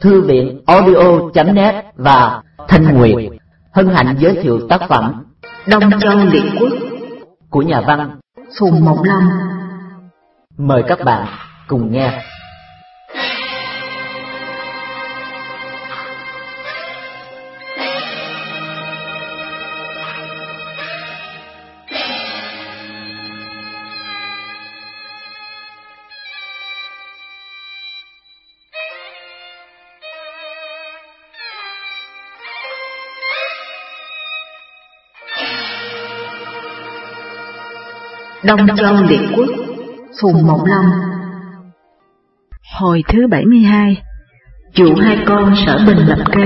Thư viện audio.net và Thanh Nguyệt hân hạnh giới thiệu tác phẩm Đông Châu Liệt Quốc của nhà văn Phùng Mộng Lâm. Mời các bạn cùng nghe. Đông Châu Liệt Quốc Phùng Mộng Long. Hồi thứ 72 Chủ hai con sở bình lập kế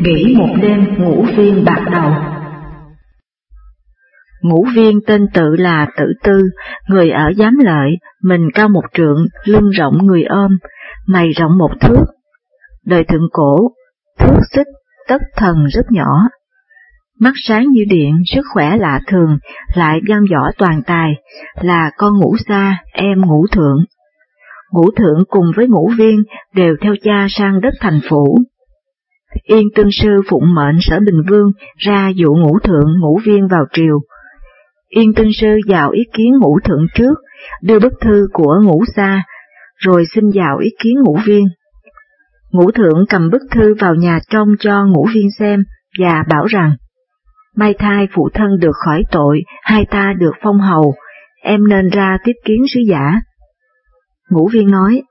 Nghỉ một đêm ngũ viên bạc đầu. Ngũ viên tên tự là Tử Tư, người ở giám lợi, mình cao một trượng, lưng rộng người ôm, mày rộng một thước. Đời thượng cổ, thước xích, tất thần rất nhỏ, mắt sáng như điện, sức khỏe lạ thường, lại văn võ toàn tài, là con ngủ xa, em ngủ thượng. Ngũ thượng cùng với ngũ viên đều theo cha sang đất thành phủ. Yên Tương Sư phụng mệnh sở Bình Vương ra dụ ngũ thượng ngũ viên vào triều. Yên Tương Sư vào ý kiến ngũ thượng trước, đưa bức thư của ngũ xa, rồi xin vào ý kiến ngũ viên. Ngũ thượng cầm bức thư vào nhà trong cho ngũ viên xem và bảo rằng May thai phụ thân được khỏi tội, hai ta được phong hầu, em nên ra tiếp kiến sứ giả. Ngũ viên nói,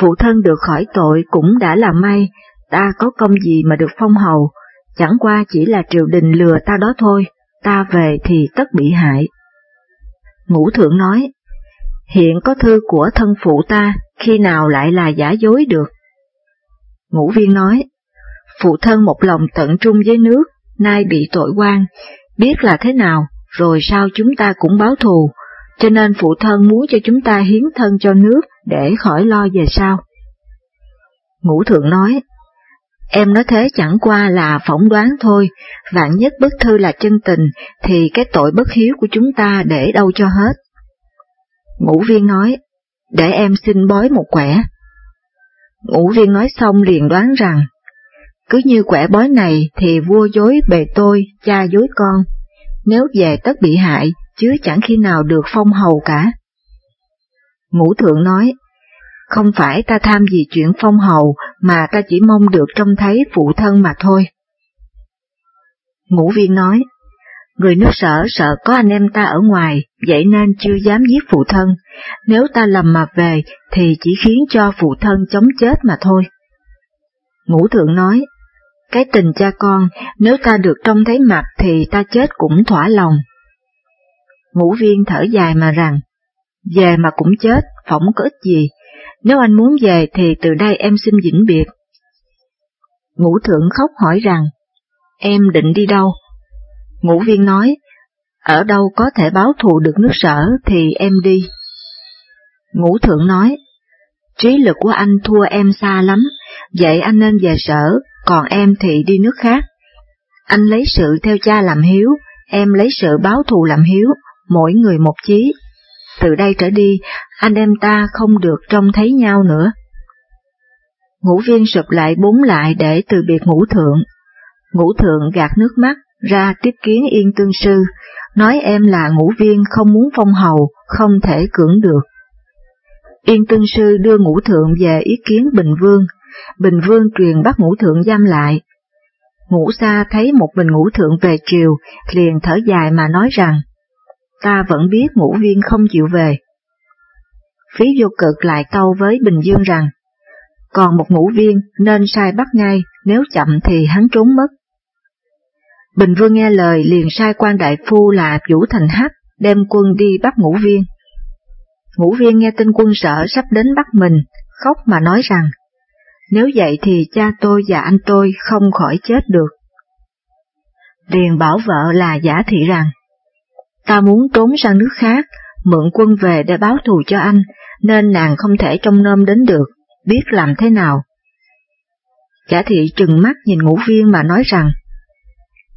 phụ thân được khỏi tội cũng đã là may, ta có công gì mà được phong hầu, chẳng qua chỉ là triều đình lừa ta đó thôi, ta về thì tất bị hại. Ngũ thượng nói, hiện có thư của thân phụ ta, khi nào lại là giả dối được? Ngũ viên nói, phụ thân một lòng tận trung với nước, nay bị tội quan, biết là thế nào, rồi sao chúng ta cũng báo thù, cho nên phụ thân muốn cho chúng ta hiến thân cho nước để khỏi lo về sau. Ngũ thượng nói, em nói thế chẳng qua là phỏng đoán thôi, vạn nhất bức thư là chân tình, thì cái tội bất hiếu của chúng ta để đâu cho hết. Ngũ viên nói, để em xin bói một quẻ. Ngũ viên nói xong liền đoán rằng cứ như quẻ bói này thì vua dối bề tôi, cha dối con, nếu về tất bị hại, chứ chẳng khi nào được phong hầu cả. Ngũ thượng nói, không phải ta tham gì chuyện phong hầu, mà ta chỉ mong được trông thấy phụ thân mà thôi. Ngũ viên nói, người nước sở sợ có anh em ta ở ngoài, vậy nên chưa dám giết phụ thân, nếu ta lầm mà về thì chỉ khiến cho phụ thân chống chết mà thôi. Ngũ thượng nói, cái tình cha con, nếu ta được trông thấy mặt thì ta chết cũng thỏa lòng. Ngũ viên thở dài mà rằng, về mà cũng chết, phỏng có ích gì, nếu anh muốn về thì từ đây em xin vĩnh biệt. Ngũ thượng khóc hỏi rằng, em định đi đâu? Ngũ viên nói, ở đâu có thể báo thù được nước sở thì em đi. Ngũ thượng nói, trí lực của anh thua em xa lắm, vậy anh nên về sở, còn em thì đi nước khác. Anh lấy sự theo cha làm hiếu, em lấy sự báo thù làm hiếu, mỗi người một chí. Từ đây trở đi, anh em ta không được trông thấy nhau nữa. Ngũ viên sụp lại bốn lại để từ biệt ngũ thượng. Ngũ thượng gạt nước mắt, ra tiếp kiến yên tương sư, nói em là ngũ viên không muốn phong hầu, không thể cưỡng được. Yên tương sư đưa ngũ thượng về ý kiến Bình Vương, Bình Vương truyền bắt ngũ thượng giam lại. Ngũ Sa thấy một mình ngũ thượng về triều, liền thở dài mà nói rằng, ta vẫn biết ngũ viên không chịu về. Phí vô cực lại tâu với Bình Dương rằng, còn một ngũ viên nên sai bắt ngay, nếu chậm thì hắn trốn mất. Bình Vương nghe lời liền sai quan đại phu là Vũ Thành Hắc đem quân đi bắt ngũ viên. Ngũ viên nghe tin quân sở sắp đến bắt mình, khóc mà nói rằng, nếu vậy thì cha tôi và anh tôi không khỏi chết được. Điền bảo vợ là giả thị rằng, ta muốn trốn sang nước khác, mượn quân về để báo thù cho anh, nên nàng không thể trông nom đến được, biết làm thế nào. Giả thị trừng mắt nhìn ngũ viên mà nói rằng,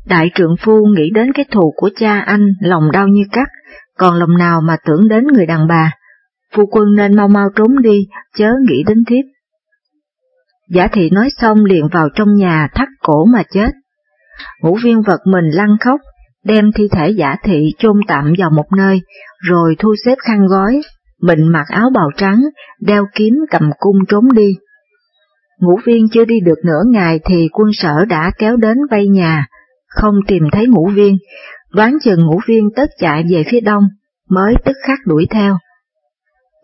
Đại trượng phu nghĩ đến cái thù của cha anh lòng đau như cắt, còn lòng nào mà tưởng đến người đàn bà. Phu quân nên mau mau trốn đi, chớ nghĩ đến thiếp. Giả thị nói xong liền vào trong nhà thắt cổ mà chết. Ngũ viên vật mình lăn khóc, đem thi thể giả thị chôn tạm vào một nơi, rồi thu xếp khăn gói, mình mặc áo bào trắng, đeo kiếm cầm cung trốn đi. Ngũ viên chưa đi được nửa ngày thì quân sở đã kéo đến vây nhà, không tìm thấy ngũ viên, đoán chừng ngũ viên tất chạy về phía đông, mới tức khắc đuổi theo.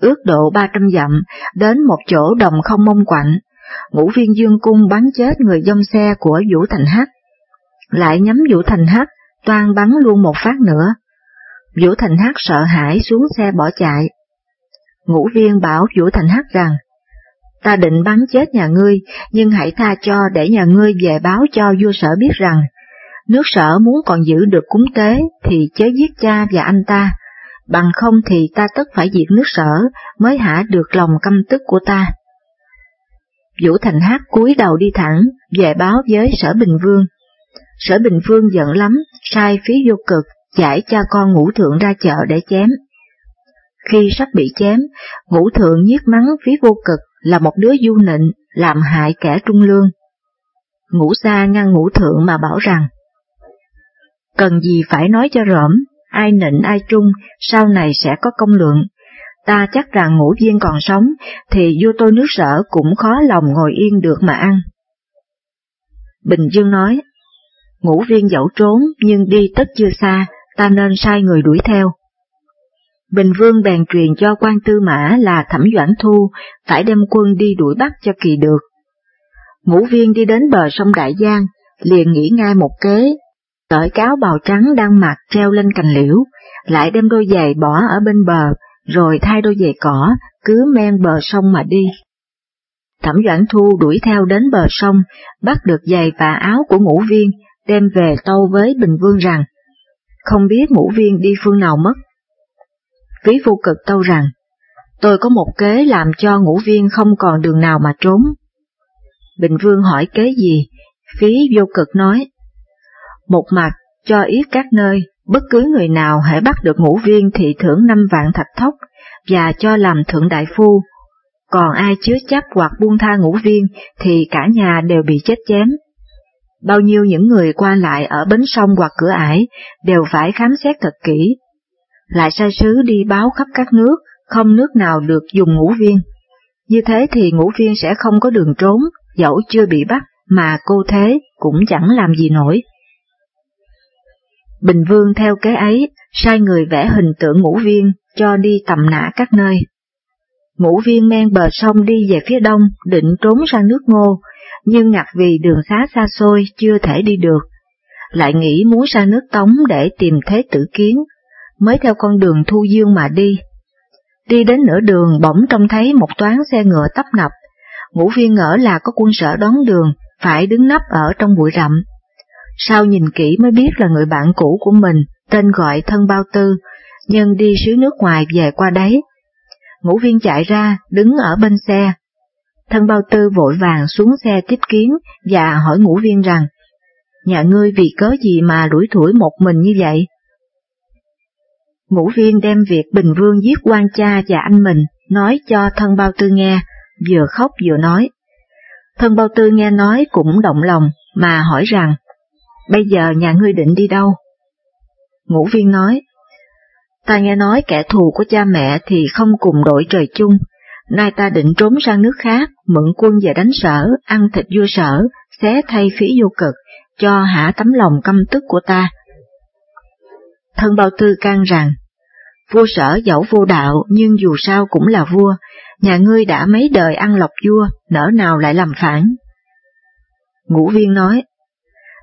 Ước độ 300 dặm, đến một chỗ đồng không mông quạnh, ngũ viên dương cung bắn chết người dông xe của Vũ Thành Hắc. Lại nhắm Vũ Thành Hắc, toan bắn luôn một phát nữa. Vũ Thành Hắc sợ hãi xuống xe bỏ chạy. Ngũ viên bảo Vũ Thành Hắc rằng, ta định bắn chết nhà ngươi, nhưng hãy tha cho để nhà ngươi về báo cho vua sở biết rằng, nước sở muốn còn giữ được cúng tế thì chớ giết cha và anh ta, bằng không thì ta tất phải diệt nước sở mới hả được lòng căm tức của ta. Vũ Thành Hát cúi đầu đi thẳng, về báo với Sở Bình Vương. Sở Bình Vương giận lắm, sai phí vô cực, giải cha con ngũ thượng ra chợ để chém. Khi sắp bị chém, ngũ thượng nhiếc mắng phí vô cực là một đứa du nịnh, làm hại kẻ trung lương. Ngũ sa ngăn ngũ thượng mà bảo rằng, cần gì phải nói cho rõm, ai nịnh ai trung, sau này sẽ có công lượng. Ta chắc rằng ngũ viên còn sống, thì vua tôi nước sở cũng khó lòng ngồi yên được mà ăn. Bình Dương nói, ngũ viên dẫu trốn nhưng đi tất chưa xa, ta nên sai người đuổi theo. Bình Vương bèn truyền cho quan tư mã là Thẩm Doãn Thu phải đem quân đi đuổi bắt cho kỳ được. Ngũ viên đi đến bờ sông Đại Giang, liền nghĩ ngay một kế cởi cáo bào trắng đang mặc treo lên cành liễu, lại đem đôi giày bỏ ở bên bờ, rồi thay đôi giày cỏ, cứ men bờ sông mà đi. Thẩm Doãn Thu đuổi theo đến bờ sông, bắt được giày và áo của ngũ viên, đem về tâu với Bình Vương rằng, không biết ngũ viên đi phương nào mất. Phí phu cực tâu rằng, tôi có một kế làm cho ngũ viên không còn đường nào mà trốn. Bình Vương hỏi kế gì, phí vô cực nói, một mặt, cho ý các nơi, bất cứ người nào hãy bắt được ngũ viên thì thưởng năm vạn thạch thóc, và cho làm thượng đại phu. Còn ai chứa chấp hoặc buông tha ngũ viên thì cả nhà đều bị chết chém. Bao nhiêu những người qua lại ở bến sông hoặc cửa ải đều phải khám xét thật kỹ. Lại sai sứ đi báo khắp các nước, không nước nào được dùng ngũ viên. Như thế thì ngũ viên sẽ không có đường trốn, dẫu chưa bị bắt, mà cô thế cũng chẳng làm gì nổi. Bình Vương theo kế ấy, sai người vẽ hình tượng ngũ viên, cho đi tầm nã các nơi. Ngũ viên men bờ sông đi về phía đông, định trốn sang nước ngô, nhưng ngặt vì đường khá xa xôi, chưa thể đi được. Lại nghĩ muốn sang nước Tống để tìm thế tử kiến, mới theo con đường thu dương mà đi. Đi đến nửa đường bỗng trông thấy một toán xe ngựa tấp nập, ngũ viên ngỡ là có quân sở đón đường, phải đứng nấp ở trong bụi rậm, sau nhìn kỹ mới biết là người bạn cũ của mình, tên gọi thân bao tư, nhưng đi xứ nước ngoài về qua đấy. Ngũ viên chạy ra, đứng ở bên xe. Thân bao tư vội vàng xuống xe tiếp kiến và hỏi ngũ viên rằng, nhà ngươi vì cớ gì mà lủi thủi một mình như vậy? Ngũ viên đem việc Bình Vương giết quan cha và anh mình, nói cho thân bao tư nghe, vừa khóc vừa nói. Thân bao tư nghe nói cũng động lòng, mà hỏi rằng, bây giờ nhà ngươi định đi đâu? Ngũ viên nói, ta nghe nói kẻ thù của cha mẹ thì không cùng đội trời chung, nay ta định trốn sang nước khác, mượn quân về đánh sở, ăn thịt vua sở, xé thay phí vô cực, cho hả tấm lòng căm tức của ta. Thân bao tư can rằng, vua sở dẫu vô đạo nhưng dù sao cũng là vua, nhà ngươi đã mấy đời ăn lọc vua, nỡ nào lại làm phản. Ngũ viên nói,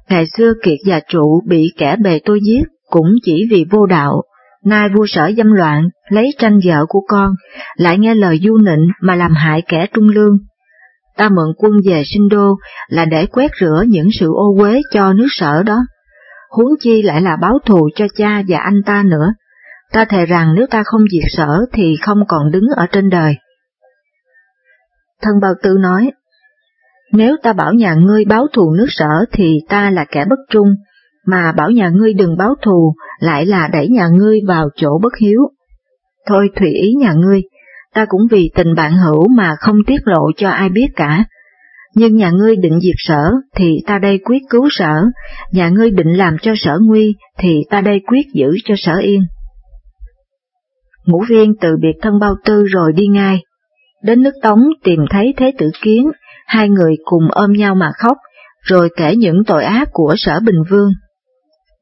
Ngày xưa kiệt già trụ bị kẻ bề tôi giết, cũng chỉ vì vô đạo, nay vua sở dâm loạn, lấy tranh vợ của con, lại nghe lời du nịnh mà làm hại kẻ trung lương. Ta mượn quân về sinh đô là để quét rửa những sự ô uế cho nước sở đó, huống chi lại là báo thù cho cha và anh ta nữa. Ta thề rằng nếu ta không diệt sở thì không còn đứng ở trên đời. Thân bào tư nói, nếu ta bảo nhà ngươi báo thù nước sở thì ta là kẻ bất trung, mà bảo nhà ngươi đừng báo thù lại là đẩy nhà ngươi vào chỗ bất hiếu. Thôi thủy ý nhà ngươi, ta cũng vì tình bạn hữu mà không tiết lộ cho ai biết cả. Nhưng nhà ngươi định diệt sở, thì ta đây quyết cứu sở, nhà ngươi định làm cho sở nguy, thì ta đây quyết giữ cho sở yên. Ngũ viên từ biệt thân bao tư rồi đi ngay. Đến nước Tống tìm thấy Thế tử Kiến, hai người cùng ôm nhau mà khóc, rồi kể những tội ác của sở Bình Vương.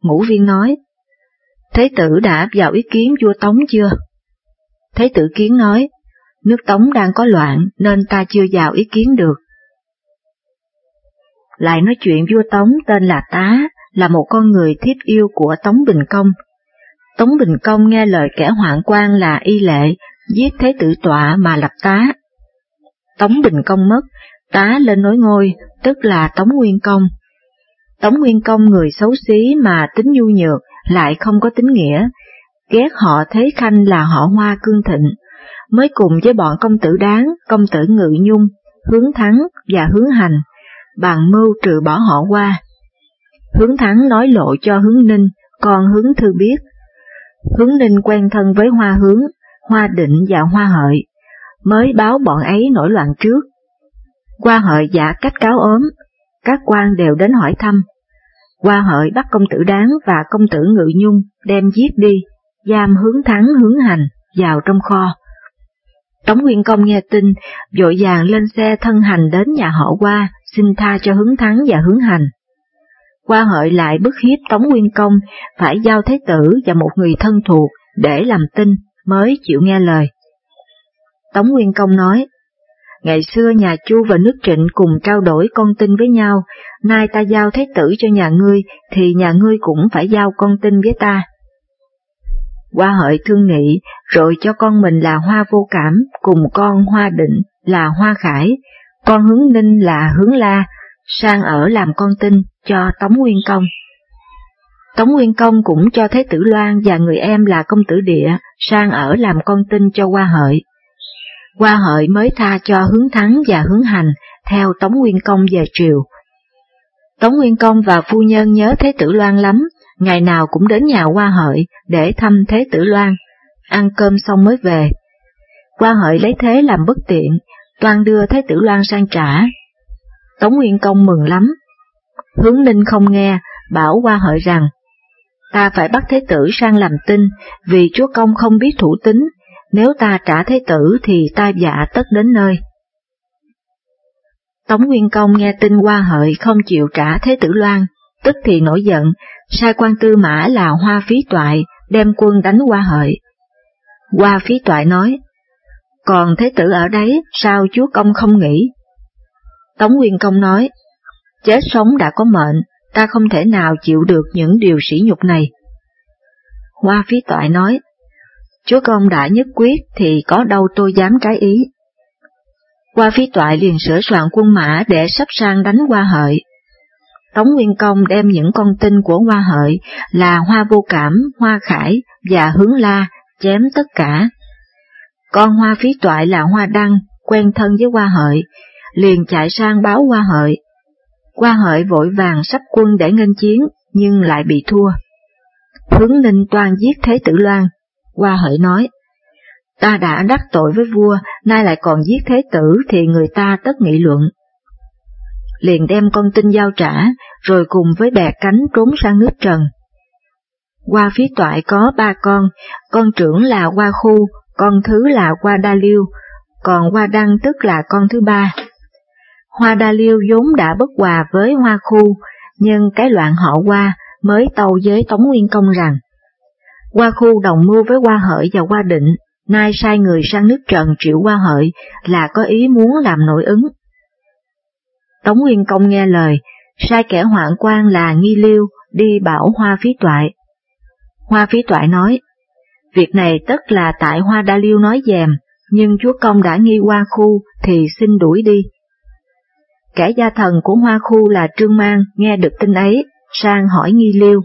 Ngũ viên nói, Thế tử đã vào ý kiến vua Tống chưa? Thế tử Kiến nói, nước Tống đang có loạn nên ta chưa vào ý kiến được. Lại nói chuyện vua Tống tên là Tá, là một con người thiết yêu của Tống Bình Công. Tống Bình Công nghe lời kẻ hoạn quan là y lệ, giết thế tử tọa mà lập tá. Tống Bình Công mất, tá lên nối ngôi, tức là Tống Nguyên Công. Tống Nguyên Công người xấu xí mà tính nhu nhược, lại không có tính nghĩa, ghét họ Thế Khanh là họ Hoa Cương Thịnh, mới cùng với bọn công tử đáng, công tử Ngự Nhung, hướng thắng và hướng hành, bàn mưu trừ bỏ họ qua. Hướng thắng nói lộ cho hướng ninh, còn hướng thư biết. Hướng ninh quen thân với hoa hướng, hoa định và hoa hợi, mới báo bọn ấy nổi loạn trước. Qua hợi giả cách cáo ốm, các quan đều đến hỏi thăm. Qua hợi bắt công tử đáng và công tử ngự nhung đem giết đi, giam hướng thắng hướng hành vào trong kho. Tống Nguyên Công nghe tin, vội vàng lên xe thân hành đến nhà họ qua, xin tha cho hướng thắng và hướng hành. Qua hợi lại bức hiếp Tống Nguyên Công phải giao thế tử và một người thân thuộc để làm tin mới chịu nghe lời. Tống Nguyên Công nói, Ngày xưa nhà Chu và nước Trịnh cùng trao đổi con tin với nhau, nay ta giao thế tử cho nhà ngươi, thì nhà ngươi cũng phải giao con tin với ta. Qua hợi thương nghị, rồi cho con mình là hoa vô cảm, cùng con hoa định là hoa khải, con hướng ninh là hướng la, sang ở làm con tin cho Tống Nguyên Công. Tống Nguyên Công cũng cho Thế tử Loan và người em là công tử địa sang ở làm con tin cho Hoa Hợi qua Hợi mới tha cho hướng thắng và hướng hành theo Tống Nguyên Công về triều. Tống Nguyên Công và phu nhân nhớ Thế tử Loan lắm, ngày nào cũng đến nhà qua Hợi để thăm Thế tử Loan, ăn cơm xong mới về. qua Hợi lấy thế làm bất tiện, toàn đưa Thế tử Loan sang trả. Tống Nguyên Công mừng lắm. Hướng Ninh không nghe, bảo qua Hợi rằng, ta phải bắt Thế tử sang làm tinh, vì chúa công không biết thủ tính, nếu ta trả Thế tử thì ta dạ tất đến nơi. Tống Nguyên Công nghe tin Hoa Hợi không chịu trả Thế tử Loan, tức thì nổi giận, sai quan tư mã là Hoa Phí Toại đem quân đánh Hoa Hợi. Hoa Phí Toại nói, còn Thế tử ở đấy sao chúa công không nghĩ? Tống Nguyên Công nói, chết sống đã có mệnh, ta không thể nào chịu được những điều sỉ nhục này. Hoa Phí Toại nói, chúa công đã nhất quyết thì có đâu tôi dám trái ý. Hoa Phí Toại liền sửa soạn quân mã để sắp sang đánh Hoa Hợi. Tống Nguyên Công đem những con tin của Hoa Hợi là Hoa Vô Cảm, Hoa Khải và Hướng La chém tất cả. Con Hoa Phí Toại là Hoa Đăng, quen thân với Hoa Hợi, liền chạy sang báo Hoa Hợi. Hoa Hợi vội vàng sắp quân để nghênh chiến, nhưng lại bị thua. Hướng Ninh toan giết Thế Tử Loan, qua Hợi nói, ta đã đắc tội với vua, nay lại còn giết Thế Tử thì người ta tất nghị luận, liền đem con tin giao trả, rồi cùng với bè cánh trốn sang nước Trần. Qua phía toại có ba con, con trưởng là Qua Khu, con thứ là Qua Đa Liêu, còn Hoa Đăng tức là con thứ ba. Hoa Đa Liêu vốn đã bất hòa với Hoa Khu, nhưng cái loạn họ Qua mới tâu với Tống Nguyên Công rằng, qua Khu đồng mưu với Hoa Hợi và Hoa Định, nay sai người sang nước Trần triệu Hoa Hợi là có ý muốn làm nội ứng. Tống Nguyên Công nghe lời, sai kẻ hoạn quan là Nghi Liêu đi bảo Hoa Phí Toại. Hoa Phí Toại nói, việc này tất là tại Hoa Đa Liêu nói dèm, nhưng chúa công đã nghi Hoa Khu thì xin đuổi đi. Kẻ gia thần của Hoa Khu là Trương Mang nghe được tin ấy, sang hỏi Nghi Liêu.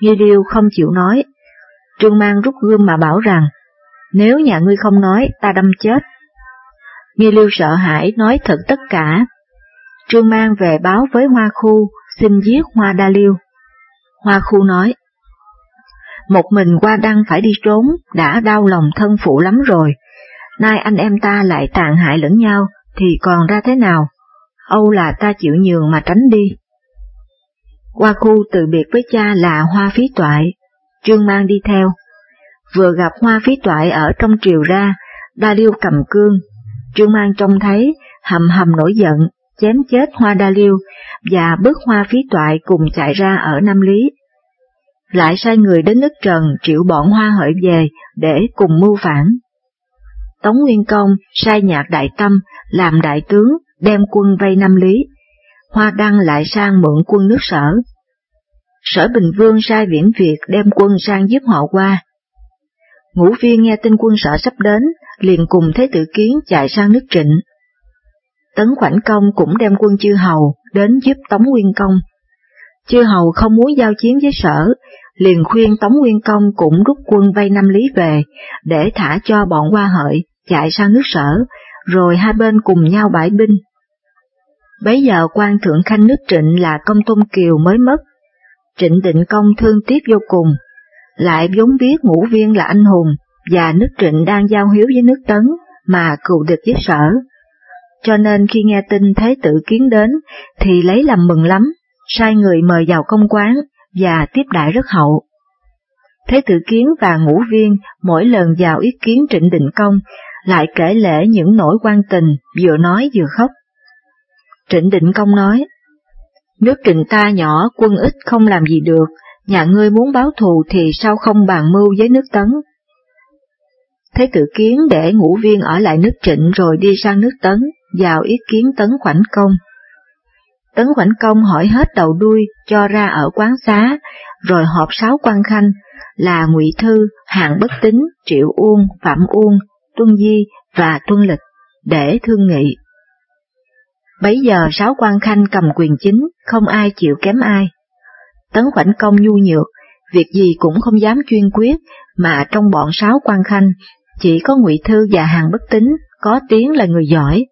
Nghi Liêu không chịu nói. Trương Mang rút gươm mà bảo rằng, nếu nhà ngươi không nói, ta đâm chết. Nghi Liêu sợ hãi nói thật tất cả, Trương Mang về báo với Hoa Khu, xin giết Hoa Đa Liêu. Hoa Khu nói, một mình Hoa Đăng phải đi trốn, đã đau lòng thân phụ lắm rồi, nay anh em ta lại tàn hại lẫn nhau, thì còn ra thế nào? âu là ta chịu nhường mà tránh đi. Qua khu từ biệt với cha là hoa phí toại, Trương Mang đi theo. Vừa gặp hoa phí toại ở trong triều ra, Đa Liêu cầm cương, Trương Mang trông thấy, hầm hầm nổi giận, chém chết hoa Đa Liêu, và bước hoa phí toại cùng chạy ra ở Nam Lý. Lại sai người đến nước Trần triệu bọn hoa hợi về để cùng mưu phản. Tống Nguyên Công sai nhạc đại tâm làm đại tướng đem quân vây Nam Lý, Hoa Đăng lại sang mượn quân nước sở. Sở Bình Vương sai viễn Việt đem quân sang giúp họ qua. Ngũ viên nghe tin quân sở sắp đến, liền cùng Thế Tử Kiến chạy sang nước Trịnh. Tấn Khoảnh Công cũng đem quân chư hầu đến giúp Tống Nguyên Công. Chư hầu không muốn giao chiến với sở, liền khuyên Tống Nguyên Công cũng rút quân vây năm lý về, để thả cho bọn hoa hợi chạy sang nước sở, rồi hai bên cùng nhau bãi binh. Bấy giờ quan thượng khanh nước trịnh là công tôn kiều mới mất, trịnh định công thương tiếc vô cùng, lại vốn biết ngũ viên là anh hùng, và nước trịnh đang giao hiếu với nước tấn, mà cựu địch với sở. Cho nên khi nghe tin thế tử kiến đến, thì lấy làm mừng lắm, sai người mời vào công quán, và tiếp đại rất hậu. Thế tử kiến và ngũ viên mỗi lần vào ý kiến trịnh định công, lại kể lễ những nỗi quan tình, vừa nói vừa khóc. Trịnh Định Công nói, nước trịnh ta nhỏ, quân ít không làm gì được, nhà ngươi muốn báo thù thì sao không bàn mưu với nước tấn. Thế tử kiến để ngũ viên ở lại nước trịnh rồi đi sang nước tấn, vào ý kiến tấn khoảnh công. Tấn khoảnh công hỏi hết đầu đuôi cho ra ở quán xá, rồi họp sáu quan khanh là ngụy Thư, Hạng Bất Tính, Triệu Uông, Phạm Uông, Tuân Di và Tuân Lịch để thương nghị. Bấy giờ sáu quan khanh cầm quyền chính, không ai chịu kém ai. Tấn Khoảnh Công nhu nhược, việc gì cũng không dám chuyên quyết, mà trong bọn sáu quan khanh, chỉ có Ngụy Thư và Hàng Bất Tính có tiếng là người giỏi,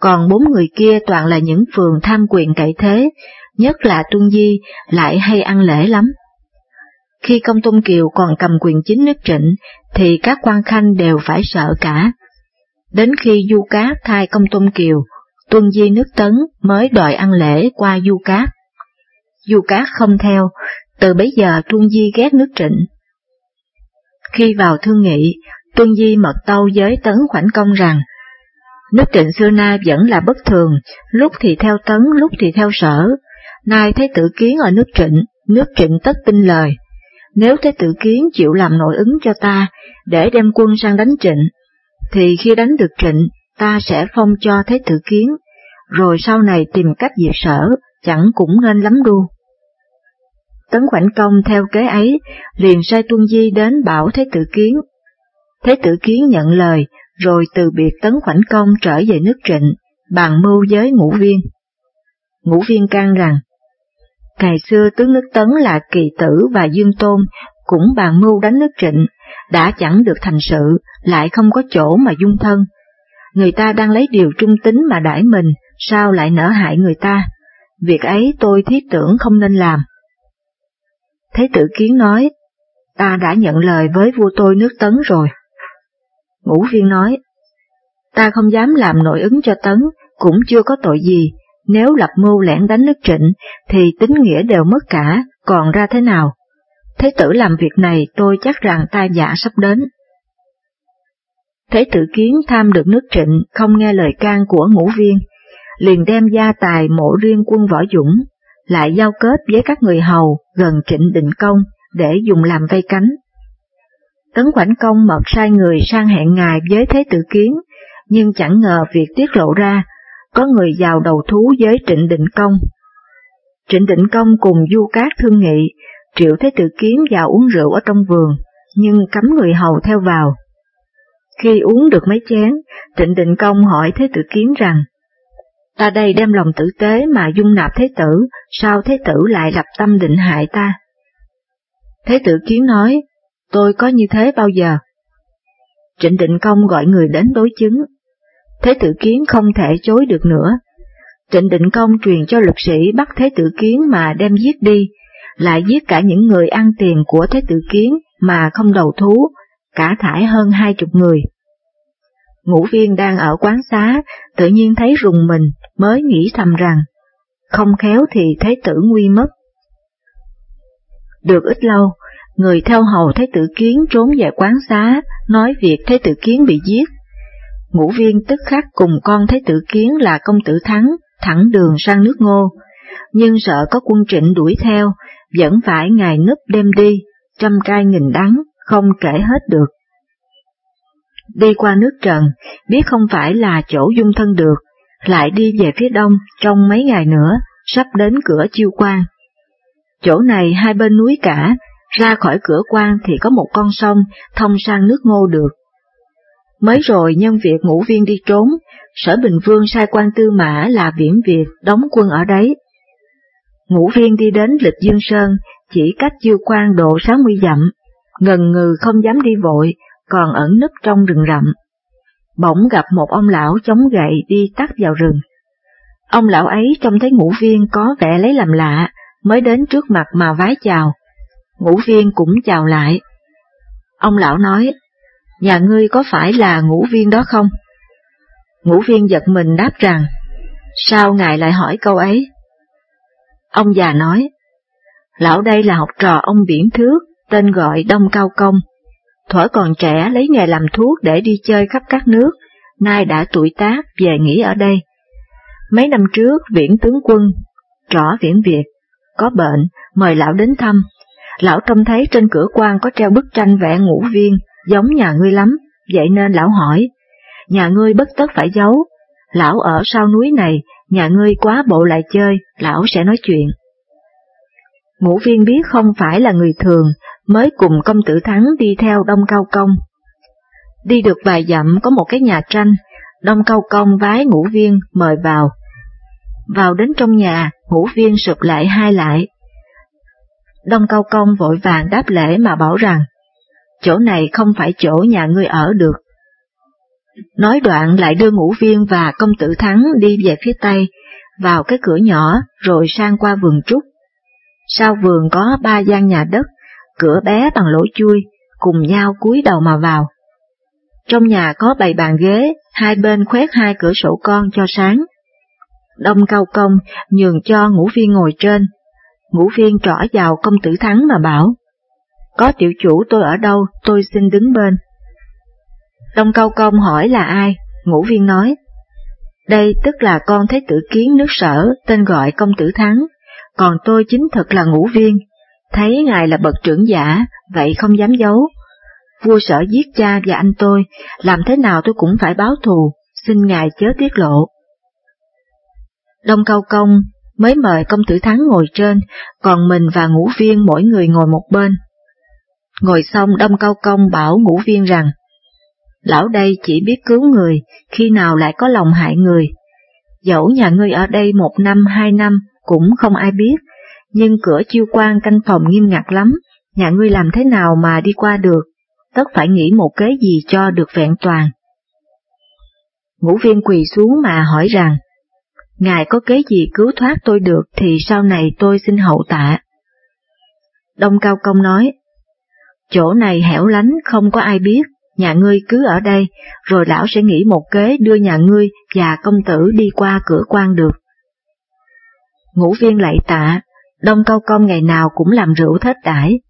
còn bốn người kia toàn là những phường tham quyền cậy thế, nhất là Tuân Di lại hay ăn lễ lắm. Khi công tôn kiều còn cầm quyền chính nước trịnh, thì các quan khanh đều phải sợ cả. Đến khi Du Cát thay công tôn kiều, tuân di nước tấn mới đòi ăn lễ qua Du Cát. Du Cát không theo, từ bấy giờ Tuân Di ghét nước trịnh. Khi vào thương nghị, Tuân Di mật tâu với Tấn Khoảnh Công rằng, nước trịnh xưa nay vẫn là bất thường, lúc thì theo Tấn, lúc thì theo sở, nay thấy tự kiến ở nước trịnh, nước trịnh tất tin lời, nếu Thế Tử Kiến chịu làm nội ứng cho ta, để đem quân sang đánh trịnh, thì khi đánh được trịnh, ta sẽ phong cho Thế Tử Kiến, rồi sau này tìm cách diệt sở, chẳng cũng nên lắm đu. Tấn Khoảnh Công theo kế ấy, liền sai Tuân Di đến bảo Thế Tử Kiến. Thế Tử Kiến nhận lời, rồi từ biệt Tấn Khoảnh Công trở về nước trịnh, bàn mưu với ngũ viên. Ngũ viên can rằng, Ngày xưa tướng nước Tấn là Kỳ Tử và Dương Tôn cũng bàn mưu đánh nước Trịnh, đã chẳng được thành sự, lại không có chỗ mà dung thân. Người ta đang lấy điều trung tính mà đãi mình, sao lại nỡ hại người ta? Việc ấy tôi thiết tưởng không nên làm. Thế tử kiến nói, ta đã nhận lời với vua tôi nước Tấn rồi. Ngũ viên nói, ta không dám làm nội ứng cho Tấn, cũng chưa có tội gì, nếu lập mưu lẻn đánh nước trịnh, thì tính nghĩa đều mất cả, còn ra thế nào? Thế tử làm việc này tôi chắc rằng tai giả sắp đến. Thế tử kiến tham được nước trịnh, không nghe lời can của ngũ viên, liền đem gia tài mộ riêng quân võ dũng, lại giao kết với các người hầu gần trịnh định công để dùng làm vây cánh. Tấn Quảnh Công mật sai người sang hẹn ngài với Thế tử kiến, nhưng chẳng ngờ việc tiết lộ ra có người vào đầu thú với Trịnh Định Công. Trịnh Định Công cùng Du Cát thương nghị, Triệu Thế Tử Kiến vào uống rượu ở trong vườn, nhưng cấm người hầu theo vào. Khi uống được mấy chén, Trịnh Định Công hỏi Thế Tử Kiến rằng, Ta đây đem lòng tử tế mà dung nạp Thế Tử, sao Thế Tử lại lập tâm định hại ta? Thế Tử Kiến nói, tôi có như thế bao giờ? Trịnh Định Công gọi người đến đối chứng, Thế tử kiến không thể chối được nữa. Trịnh định công truyền cho lực sĩ bắt thế tử kiến mà đem giết đi, lại giết cả những người ăn tiền của thế tử kiến mà không đầu thú, cả thải hơn hai chục người. Ngũ viên đang ở quán xá, tự nhiên thấy rùng mình, mới nghĩ thầm rằng, không khéo thì thế tử nguy mất. Được ít lâu, người theo hầu Thế tử Kiến trốn về quán xá, nói việc Thế tử Kiến bị giết. Ngũ viên tức khắc cùng con Thế tử Kiến là công tử Thắng, thẳng đường sang nước ngô, nhưng sợ có quân trịnh đuổi theo, vẫn phải ngày nấp đêm đi, trăm cai nghìn đắng, không kể hết được. Đi qua nước Trần, biết không phải là chỗ dung thân được, lại đi về phía đông trong mấy ngày nữa, sắp đến cửa chiêu quan. Chỗ này hai bên núi cả, ra khỏi cửa quan thì có một con sông thông sang nước ngô được. Mới rồi nhân việc ngũ viên đi trốn, sở Bình Vương sai quan tư mã là viễn Việt đóng quân ở đấy. Ngũ viên đi đến lịch Dương Sơn, chỉ cách chiêu quan độ 60 dặm, ngần ngừ không dám đi vội, còn ẩn nấp trong rừng rậm. Bỗng gặp một ông lão chống gậy đi tắt vào rừng. Ông lão ấy trông thấy ngũ viên có vẻ lấy làm lạ, mới đến trước mặt mà vái chào. Ngũ viên cũng chào lại. Ông lão nói, nhà ngươi có phải là ngũ viên đó không? Ngũ viên giật mình đáp rằng, sao ngài lại hỏi câu ấy? Ông già nói, lão đây là học trò ông Biển Thước, tên gọi Đông Cao Công. Thuở còn trẻ lấy nghề làm thuốc để đi chơi khắp các nước, nay đã tuổi tác về nghỉ ở đây. Mấy năm trước, viễn tướng quân, trỏ viễn Việt, có bệnh, mời lão đến thăm. Lão trông thấy trên cửa quan có treo bức tranh vẽ ngũ viên, giống nhà ngươi lắm, vậy nên lão hỏi, nhà ngươi bất tất phải giấu, lão ở sau núi này, nhà ngươi quá bộ lại chơi, lão sẽ nói chuyện. Ngũ viên biết không phải là người thường, mới cùng công tử Thắng đi theo Đông Cao Công. Đi được vài dặm có một cái nhà tranh, Đông Cao Công vái ngũ viên mời vào. Vào đến trong nhà, ngũ viên sụp lại hai lại. Đông Cao Công vội vàng đáp lễ mà bảo rằng, chỗ này không phải chỗ nhà ngươi ở được. Nói đoạn lại đưa ngũ viên và công tử Thắng đi về phía Tây, vào cái cửa nhỏ rồi sang qua vườn trúc. Sau vườn có ba gian nhà đất, cửa bé bằng lỗ chui, cùng nhau cúi đầu mà vào. Trong nhà có bày bàn ghế, hai bên khoét hai cửa sổ con cho sáng. Đông cao công nhường cho ngũ viên ngồi trên, ngũ viên trỏ vào công tử thắng mà bảo, có tiểu chủ tôi ở đâu, tôi xin đứng bên. Đông cao công hỏi là ai, ngũ viên nói, đây tức là con thế tử kiến nước sở, tên gọi công tử thắng, còn tôi chính thực là ngũ viên, thấy ngài là bậc trưởng giả, vậy không dám giấu. Vua sở giết cha và anh tôi, làm thế nào tôi cũng phải báo thù, xin ngài chớ tiết lộ. Đông Cao Công mới mời công tử Thắng ngồi trên, còn mình và ngũ viên mỗi người ngồi một bên. Ngồi xong Đông Cao Công bảo ngũ viên rằng, Lão đây chỉ biết cứu người, khi nào lại có lòng hại người. Dẫu nhà ngươi ở đây một năm hai năm cũng không ai biết, nhưng cửa chiêu quan canh phòng nghiêm ngặt lắm, nhà ngươi làm thế nào mà đi qua được, tất phải nghĩ một kế gì cho được vẹn toàn. Ngũ viên quỳ xuống mà hỏi rằng, Ngài có kế gì cứu thoát tôi được thì sau này tôi xin hậu tạ. Đông Cao Công nói, chỗ này hẻo lánh không có ai biết, nhà ngươi cứ ở đây, rồi lão sẽ nghĩ một kế đưa nhà ngươi và công tử đi qua cửa quan được. Ngũ viên lạy tạ, Đông Cao Công ngày nào cũng làm rượu thết đãi.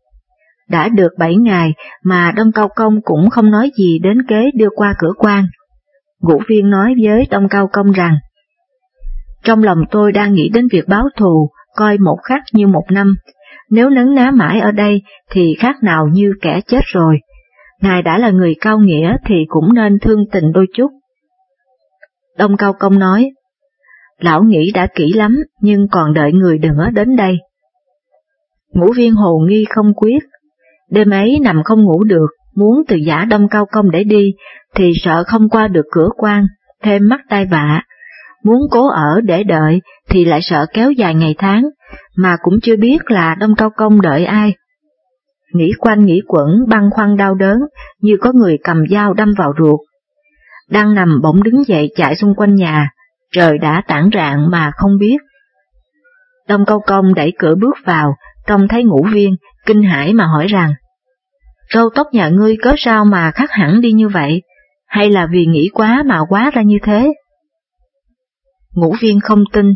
Đã được bảy ngày mà Đông Cao Công cũng không nói gì đến kế đưa qua cửa quan. Ngũ viên nói với Đông Cao Công rằng, Trong lòng tôi đang nghĩ đến việc báo thù, coi một khắc như một năm, nếu nấn ná mãi ở đây thì khác nào như kẻ chết rồi. Ngài đã là người cao nghĩa thì cũng nên thương tình đôi chút. Đông Cao Công nói, Lão nghĩ đã kỹ lắm, nhưng còn đợi người nữa đến đây. Ngũ viên hồ nghi không quyết, đêm ấy nằm không ngủ được, muốn từ giả đông cao công để đi, thì sợ không qua được cửa quan, thêm mắc tai vạ. Muốn cố ở để đợi, thì lại sợ kéo dài ngày tháng, mà cũng chưa biết là đông cao công đợi ai. Nghĩ quanh nghĩ quẩn băng khoăn đau đớn, như có người cầm dao đâm vào ruột. Đang nằm bỗng đứng dậy chạy xung quanh nhà, trời đã tản rạng mà không biết. Đông Câu Công đẩy cửa bước vào, trông thấy ngũ viên, kinh hãi mà hỏi rằng, râu tóc nhà ngươi có sao mà khác hẳn đi như vậy, hay là vì nghĩ quá mà quá ra như thế? Ngũ viên không tin,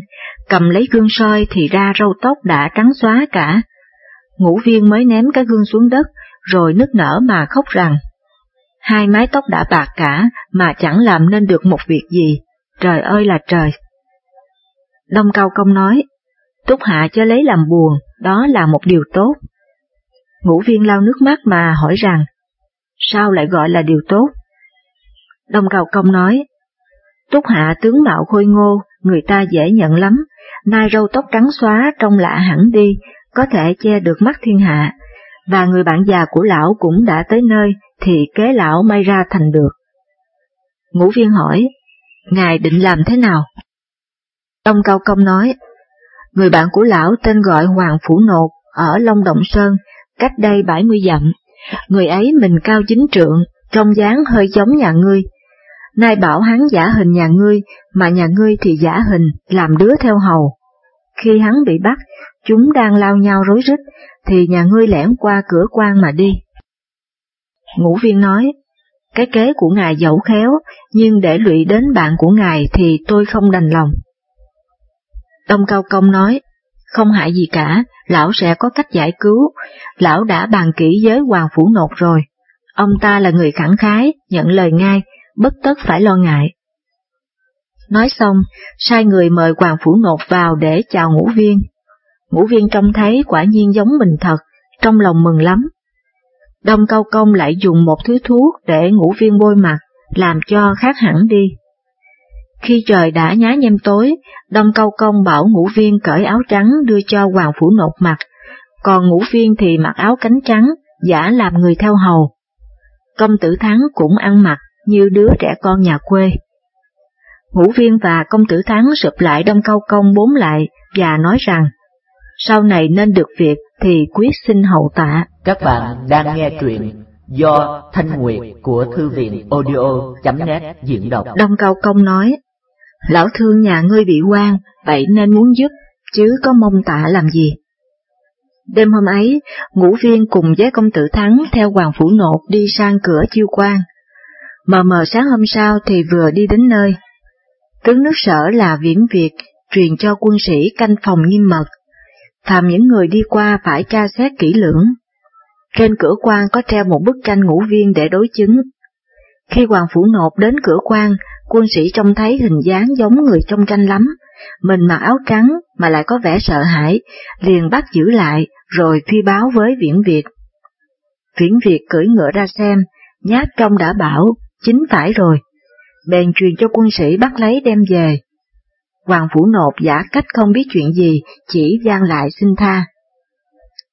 cầm lấy gương soi thì ra râu tóc đã trắng xóa cả. Ngũ viên mới ném cái gương xuống đất, rồi nức nở mà khóc rằng, hai mái tóc đã bạc cả mà chẳng làm nên được một việc gì, trời ơi là trời. Đông Cao Công nói, Túc Hạ cho lấy làm buồn, đó là một điều tốt. Ngũ viên lau nước mắt mà hỏi rằng, sao lại gọi là điều tốt? Đông Cao Công nói, Túc Hạ tướng mạo khôi ngô, người ta dễ nhận lắm, nai râu tóc trắng xóa trông lạ hẳn đi, có thể che được mắt thiên hạ, và người bạn già của lão cũng đã tới nơi, thì kế lão may ra thành được. Ngũ viên hỏi, ngài định làm thế nào? Đông Cao Công nói, người bạn của lão tên gọi Hoàng Phủ Nột, ở Long Động Sơn, cách đây 70 dặm. Người ấy mình cao chính trượng, trông dáng hơi giống nhà ngươi. Nay bảo hắn giả hình nhà ngươi, mà nhà ngươi thì giả hình, làm đứa theo hầu. Khi hắn bị bắt, chúng đang lao nhau rối rít, thì nhà ngươi lẻn qua cửa quan mà đi. Ngũ viên nói, cái kế của ngài dẫu khéo, nhưng để lụy đến bạn của ngài thì tôi không đành lòng. Đông Cao Công nói, không hại gì cả, lão sẽ có cách giải cứu, lão đã bàn kỹ với Hoàng Phủ Nột rồi. Ông ta là người khẳng khái, nhận lời ngay, bất tất phải lo ngại. Nói xong, sai người mời Hoàng Phủ Nột vào để chào ngũ viên. Ngũ viên trông thấy quả nhiên giống mình thật, trong lòng mừng lắm. Đông Cao Công lại dùng một thứ thuốc để ngũ viên bôi mặt, làm cho khác hẳn đi. Khi trời đã nhá nhem tối, Đông Cao Công bảo ngũ viên cởi áo trắng đưa cho Hoàng Phủ Nột mặt, còn ngũ viên thì mặc áo cánh trắng, giả làm người theo hầu. Công tử Thắng cũng ăn mặc như đứa trẻ con nhà quê. Ngũ viên và công tử Thắng sụp lại Đông Cao Công bốn lại và nói rằng, sau này nên được việc thì quyết xin hậu tạ. Các bạn đang nghe truyện do Thanh Nguyệt của Thư viện audio.net diễn đọc. Đông Cao Công nói, Lão thương nhà ngươi bị quan, vậy nên muốn giúp, chứ có mong tạ làm gì. Đêm hôm ấy, ngũ viên cùng với công tử Thắng theo Hoàng Phủ Nột đi sang cửa chiêu quan. Mờ mờ sáng hôm sau thì vừa đi đến nơi. Tướng nước sở là viễn Việt, truyền cho quân sĩ canh phòng nghiêm mật thàm những người đi qua phải tra xét kỹ lưỡng. Trên cửa quan có treo một bức tranh ngũ viên để đối chứng. Khi Hoàng Phủ Nộp đến cửa quan, quân sĩ trông thấy hình dáng giống người trong tranh lắm, mình mặc áo trắng mà lại có vẻ sợ hãi, liền bắt giữ lại rồi phi báo với Viễn Việt. Viễn Việt cưỡi ngựa ra xem, nhát trong đã bảo, chính phải rồi, bèn truyền cho quân sĩ bắt lấy đem về. Hoàng Phủ nộp giả cách không biết chuyện gì, chỉ gian lại xin tha.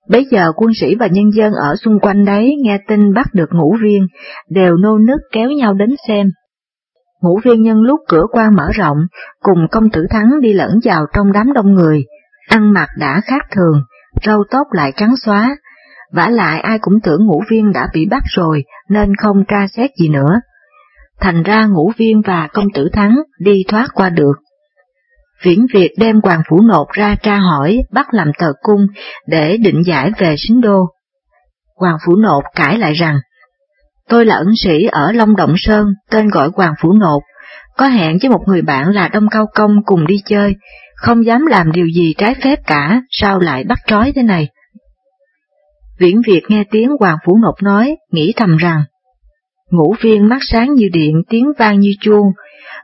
Bây giờ quân sĩ và nhân dân ở xung quanh đấy nghe tin bắt được ngũ viên, đều nô nức kéo nhau đến xem. Ngũ viên nhân lúc cửa quan mở rộng, cùng công tử Thắng đi lẫn vào trong đám đông người, ăn mặc đã khác thường, râu tóc lại trắng xóa, vả lại ai cũng tưởng ngũ viên đã bị bắt rồi nên không tra xét gì nữa. Thành ra ngũ viên và công tử Thắng đi thoát qua được. Viễn Việt đem Hoàng Phủ Nột ra tra hỏi, bắt làm tờ cung để định giải về xính đô. Hoàng Phủ Nột cãi lại rằng, tôi là ẩn sĩ ở Long Động Sơn, tên gọi Hoàng Phủ Nột, có hẹn với một người bạn là Đông Cao Công cùng đi chơi, không dám làm điều gì trái phép cả, sao lại bắt trói thế này? Viễn Việt nghe tiếng Hoàng Phủ Nột nói, nghĩ thầm rằng, ngũ viên mắt sáng như điện, tiếng vang như chuông,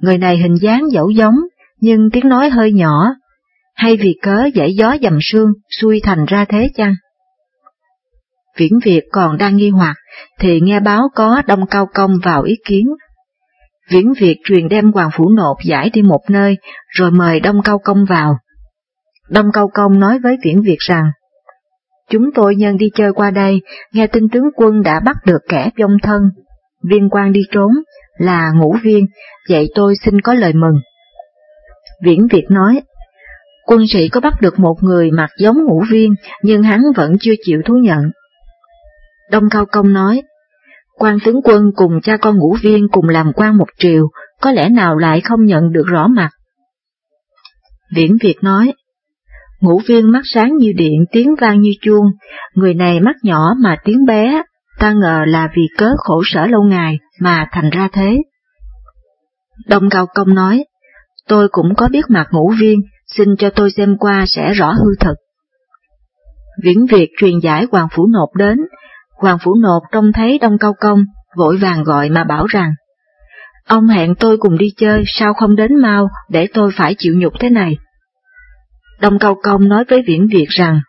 người này hình dáng dẫu giống, nhưng tiếng nói hơi nhỏ, hay vì cớ giải gió dầm sương, xuôi thành ra thế chăng? Viễn Việt còn đang nghi hoặc, thì nghe báo có Đông Cao Công vào ý kiến. Viễn Việt truyền đem Hoàng Phủ Nộp giải đi một nơi, rồi mời Đông Cao Công vào. Đông Cao Công nói với Viễn Việt rằng, Chúng tôi nhân đi chơi qua đây, nghe tin tướng quân đã bắt được kẻ vong thân, viên quan đi trốn, là ngũ viên, vậy tôi xin có lời mừng. Viễn Việt nói, quân sĩ có bắt được một người mặc giống ngũ viên, nhưng hắn vẫn chưa chịu thú nhận. Đông Cao Công nói, quan tướng quân cùng cha con ngũ viên cùng làm quan một triều, có lẽ nào lại không nhận được rõ mặt. Viễn Việt nói, ngũ viên mắt sáng như điện, tiếng vang như chuông, người này mắt nhỏ mà tiếng bé, ta ngờ là vì cớ khổ sở lâu ngày mà thành ra thế. Đông Cao Công nói, tôi cũng có biết mặt ngũ viên, xin cho tôi xem qua sẽ rõ hư thực. Viễn Việt truyền giải Hoàng Phủ Nộp đến, Hoàng Phủ Nộp trông thấy Đông Cao Công, vội vàng gọi mà bảo rằng, Ông hẹn tôi cùng đi chơi, sao không đến mau, để tôi phải chịu nhục thế này? Đông Cao Công nói với Viễn Việt rằng,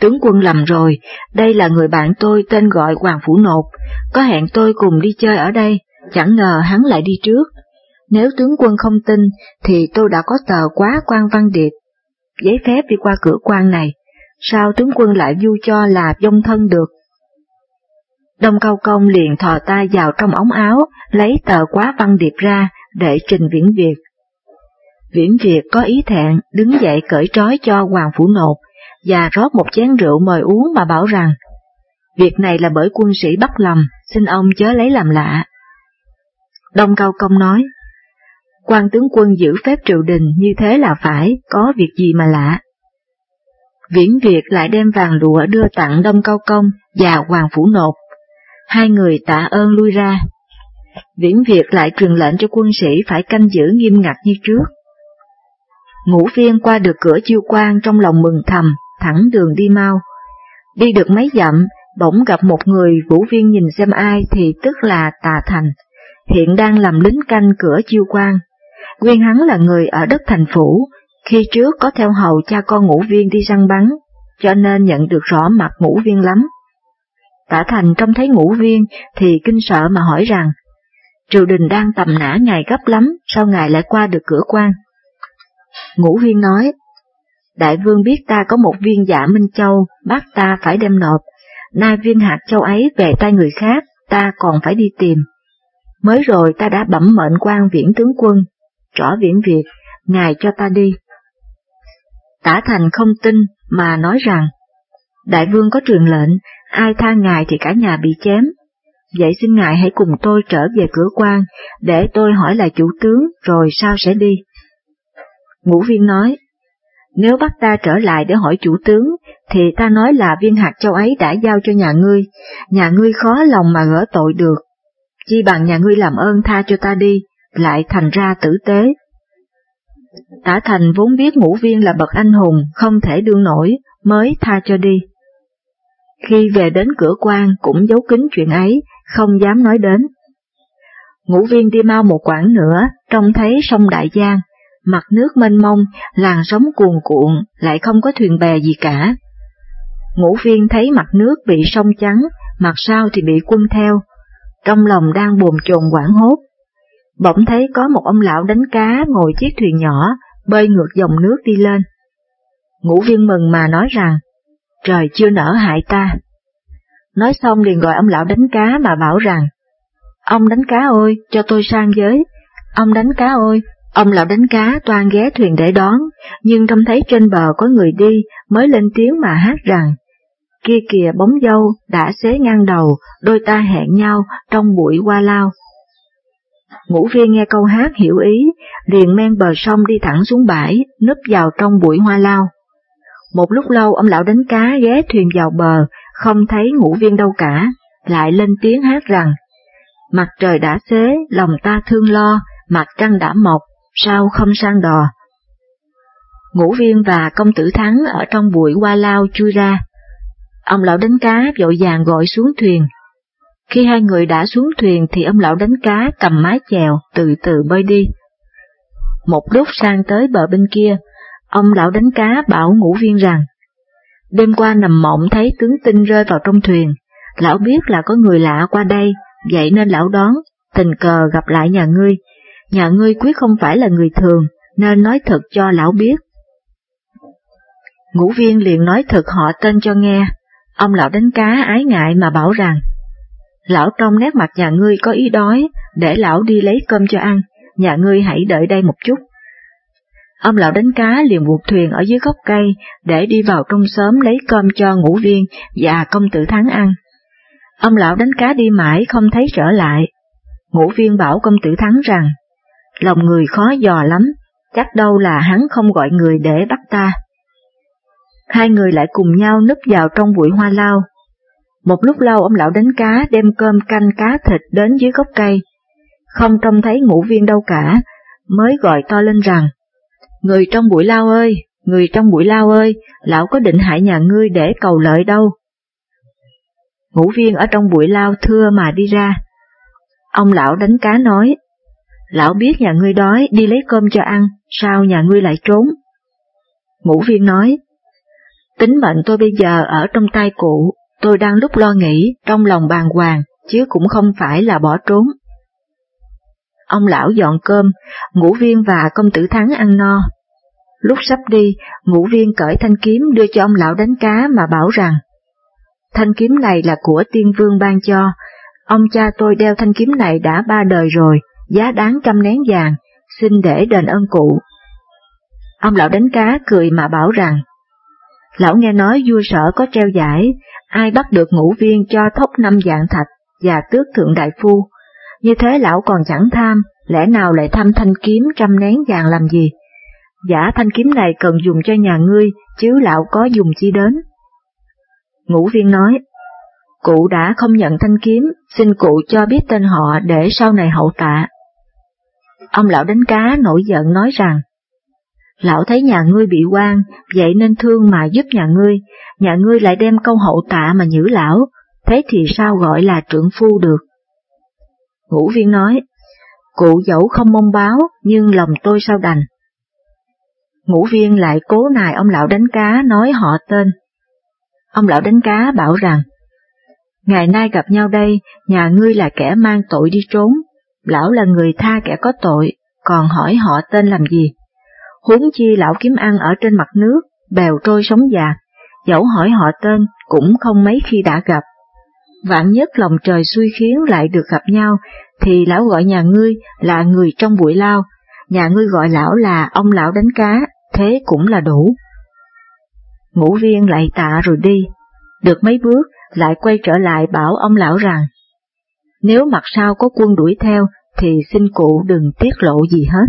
Tướng quân lầm rồi, đây là người bạn tôi tên gọi Hoàng Phủ Nộp, có hẹn tôi cùng đi chơi ở đây, chẳng ngờ hắn lại đi trước. Nếu tướng quân không tin, thì tôi đã có tờ quá quan văn điệp, giấy phép đi qua cửa quan này, sao tướng quân lại du cho là dông thân được? Đông Cao Công liền thò tay vào trong ống áo, lấy tờ quá văn điệp ra, để trình Viễn Việt. Viễn Việt có ý thẹn, đứng dậy cởi trói cho Hoàng Phủ Nộp, và rót một chén rượu mời uống mà bảo rằng, việc này là bởi quân sĩ bắt lầm, xin ông chớ lấy làm lạ. Đông Cao Công nói, quan tướng quân giữ phép triều đình như thế là phải, có việc gì mà lạ. Viễn Việt lại đem vàng lụa đưa tặng Đông Cao Công và Hoàng Phủ Nộp. Hai người tạ ơn lui ra. Viễn Việt lại truyền lệnh cho quân sĩ phải canh giữ nghiêm ngặt như trước. Ngũ viên qua được cửa chiêu quan trong lòng mừng thầm, thẳng đường đi mau. Đi được mấy dặm, bỗng gặp một người vũ viên nhìn xem ai thì tức là Tà Thành, hiện đang làm lính canh cửa chiêu quan. Nguyên hắn là người ở đất thành phủ, khi trước có theo hầu cha con ngũ viên đi săn bắn, cho nên nhận được rõ mặt ngũ viên lắm. Tả Thành trông thấy ngũ viên thì kinh sợ mà hỏi rằng, triều đình đang tầm nã ngài gấp lắm, sao ngài lại qua được cửa quan? Ngũ viên nói, đại vương biết ta có một viên giả Minh Châu, bắt ta phải đem nộp, nay viên hạt châu ấy về tay người khác, ta còn phải đi tìm. Mới rồi ta đã bẩm mệnh quan viễn tướng quân, rõ viễn việc, ngài cho ta đi. Tả thành không tin mà nói rằng, đại vương có truyền lệnh, ai tha ngài thì cả nhà bị chém. Vậy xin ngài hãy cùng tôi trở về cửa quan, để tôi hỏi lại chủ tướng rồi sao sẽ đi. Ngũ viên nói, nếu bắt ta trở lại để hỏi chủ tướng, thì ta nói là viên hạt châu ấy đã giao cho nhà ngươi, nhà ngươi khó lòng mà gỡ tội được. Chi bằng nhà ngươi làm ơn tha cho ta đi, lại thành ra tử tế. Tả thành vốn biết ngũ viên là bậc anh hùng, không thể đương nổi, mới tha cho đi. Khi về đến cửa quan cũng giấu kín chuyện ấy, không dám nói đến. Ngũ viên đi mau một quãng nữa, trông thấy sông Đại Giang, mặt nước mênh mông, làn sóng cuồn cuộn, lại không có thuyền bè gì cả. Ngũ viên thấy mặt nước bị sông trắng, mặt sau thì bị quân theo, trong lòng đang buồn chồn quảng hốt. Bỗng thấy có một ông lão đánh cá ngồi chiếc thuyền nhỏ, bơi ngược dòng nước đi lên. Ngũ viên mừng mà nói rằng, trời chưa nở hại ta. Nói xong liền gọi ông lão đánh cá mà bảo rằng, ông đánh cá ơi, cho tôi sang giới, ông đánh cá ơi, Ông lão đánh cá toan ghé thuyền để đón, nhưng trông thấy trên bờ có người đi mới lên tiếng mà hát rằng, kia kìa bóng dâu đã xế ngang đầu, đôi ta hẹn nhau trong bụi hoa lao. Ngũ viên nghe câu hát hiểu ý, liền men bờ sông đi thẳng xuống bãi, núp vào trong bụi hoa lao. Một lúc lâu ông lão đánh cá ghé thuyền vào bờ, không thấy ngũ viên đâu cả, lại lên tiếng hát rằng, Mặt trời đã xế, lòng ta thương lo, mặt trăng đã mọc, sao không sang đò. Ngũ viên và công tử thắng ở trong bụi hoa lao chui ra. Ông lão đánh cá vội vàng gọi xuống thuyền. Khi hai người đã xuống thuyền thì ông lão đánh cá cầm mái chèo từ từ bơi đi. Một lúc sang tới bờ bên kia, ông lão đánh cá bảo ngũ viên rằng, đêm qua nằm mộng thấy tướng tinh rơi vào trong thuyền, lão biết là có người lạ qua đây, vậy nên lão đón, tình cờ gặp lại nhà ngươi, nhà ngươi quyết không phải là người thường, nên nói thật cho lão biết. Ngũ viên liền nói thật họ tên cho nghe, ông lão đánh cá ái ngại mà bảo rằng, lão trong nét mặt nhà ngươi có ý đói, để lão đi lấy cơm cho ăn, nhà ngươi hãy đợi đây một chút. Ông lão đánh cá liền buộc thuyền ở dưới gốc cây để đi vào trong xóm lấy cơm cho ngũ viên và công tử thắng ăn. Ông lão đánh cá đi mãi không thấy trở lại. Ngũ viên bảo công tử thắng rằng, lòng người khó dò lắm, chắc đâu là hắn không gọi người để bắt ta. Hai người lại cùng nhau núp vào trong bụi hoa lao. Một lúc lâu ông lão đánh cá đem cơm canh cá thịt đến dưới gốc cây. không trông thấy ngũ viên đâu cả, mới gọi to lên rằng, Người trong bụi lao ơi, người trong bụi lao ơi, lão có định hại nhà ngươi để cầu lợi đâu. Ngũ viên ở trong bụi lao thưa mà đi ra. Ông lão đánh cá nói, lão biết nhà ngươi đói đi lấy cơm cho ăn, sao nhà ngươi lại trốn? Ngũ viên nói, tính mệnh tôi bây giờ ở trong tay cụ, tôi đang lúc lo nghĩ, trong lòng bàng hoàng, chứ cũng không phải là bỏ trốn. Ông lão dọn cơm, ngũ viên và công tử thắng ăn no. Lúc sắp đi, ngũ viên cởi thanh kiếm đưa cho ông lão đánh cá mà bảo rằng, thanh kiếm này là của tiên vương ban cho, ông cha tôi đeo thanh kiếm này đã ba đời rồi, giá đáng trăm nén vàng, xin để đền ơn cụ. Ông lão đánh cá cười mà bảo rằng, lão nghe nói vua sở có treo giải, ai bắt được ngũ viên cho thốc năm dạng thạch và tước thượng đại phu, như thế lão còn chẳng tham, lẽ nào lại tham thanh kiếm trăm nén vàng làm gì? Giả thanh kiếm này cần dùng cho nhà ngươi, chứ lão có dùng chi đến. Ngũ viên nói, cụ đã không nhận thanh kiếm, xin cụ cho biết tên họ để sau này hậu tạ. Ông lão đánh cá nổi giận nói rằng, Lão thấy nhà ngươi bị quan, vậy nên thương mà giúp nhà ngươi, nhà ngươi lại đem câu hậu tạ mà nhử lão, thế thì sao gọi là trưởng phu được? Ngũ viên nói, cụ dẫu không mong báo, nhưng lòng tôi sao đành. Ngũ viên lại cố nài ông lão đánh cá nói họ tên. Ông lão đánh cá bảo rằng, Ngày nay gặp nhau đây, nhà ngươi là kẻ mang tội đi trốn, lão là người tha kẻ có tội, còn hỏi họ tên làm gì? Huống chi lão kiếm ăn ở trên mặt nước, bèo trôi sống già, dẫu hỏi họ tên cũng không mấy khi đã gặp. Vạn nhất lòng trời xui khiến lại được gặp nhau, thì lão gọi nhà ngươi là người trong bụi lao, nhà ngươi gọi lão là ông lão đánh cá, thế cũng là đủ. Ngũ viên lại tạ rồi đi, được mấy bước lại quay trở lại bảo ông lão rằng, nếu mặt sau có quân đuổi theo thì xin cụ đừng tiết lộ gì hết.